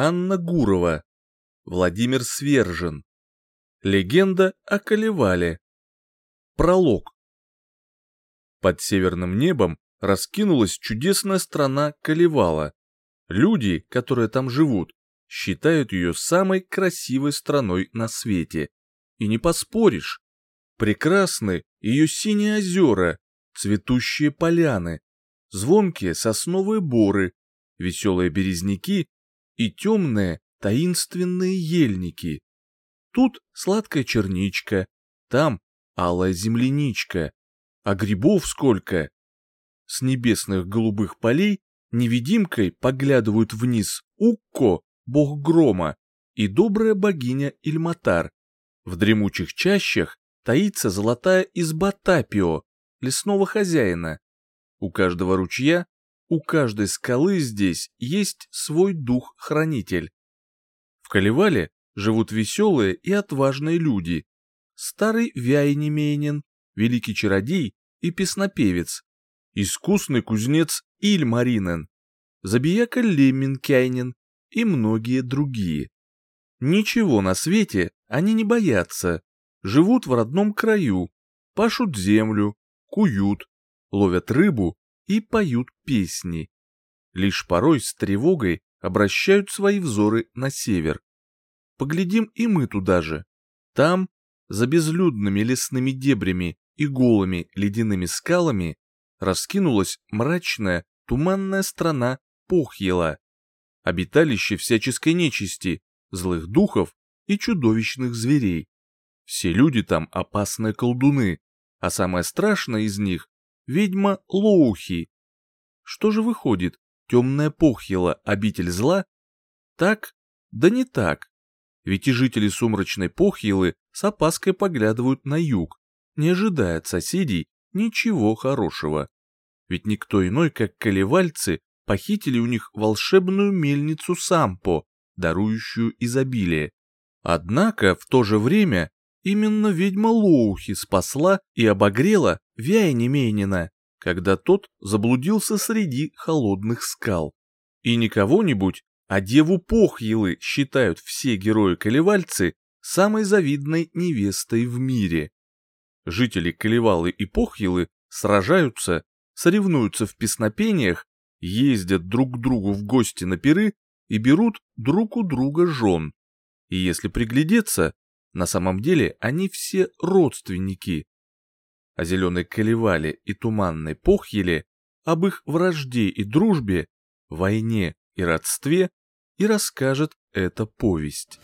Анна Гурова. Владимир Свержен. Легенда о Колевале. Пролог. Под северным небом раскинулась чудесная страна Колевала. Люди, которые там живут, считают ее самой красивой страной на свете. И не поспоришь. Прекрасны ее синие озера, цветущие поляны, звонкие сосновые боры, веселые березняки и темные таинственные ельники. Тут сладкая черничка, там алая земляничка, а грибов сколько. С небесных голубых полей невидимкой поглядывают вниз Укко, бог грома, и добрая богиня Ильматар. В дремучих чащах таится золотая изба Тапио, лесного хозяина. У каждого ручья, у каждой скалы здесь есть свой дух-хранитель. В Калевале живут веселые и отважные люди. Старый Вяйнемейнин, великий чародей и песнопевец, искусный кузнец Ильмаринен, забияка Лемминкяйнин и многие другие. Ничего на свете они не боятся, живут в родном краю, пашут землю, куют, ловят рыбу и поют песни. Лишь порой с тревогой обращают свои взоры на север. Поглядим и мы туда же. Там, за безлюдными лесными дебрями и голыми ледяными скалами, раскинулась мрачная, туманная страна Похьела, обиталище всяческой нечисти, злых духов и чудовищных зверей. Все люди там опасные колдуны, а самое страшное из них — ведьма Лоухи. Что же выходит, темная Похьела — обитель зла? Так? Да не так. Ведь и жители сумрачной Похьелы с опаской поглядывают на юг, не ожидая от соседей ничего хорошего. Ведь никто иной, как колевальцы, похитили у них волшебную мельницу Сампо, дарующую изобилие. Однако в то же время именно ведьма Лоухи спасла и обогрела Вяйнемейнина, когда тот заблудился среди холодных скал. И не кого-нибудь, а деву Похьелы считают все герои-колевальцы самой завидной невестой в мире. Жители Колевалы и Похьелы сражаются, соревнуются в песнопениях, ездят друг к другу в гости на пиры и берут друг у друга жен. И если приглядеться, на самом деле они все родственники. О зеленой Колевале и туманной Похьеле, об их вражде и дружбе, войне и родстве и расскажет эта повесть.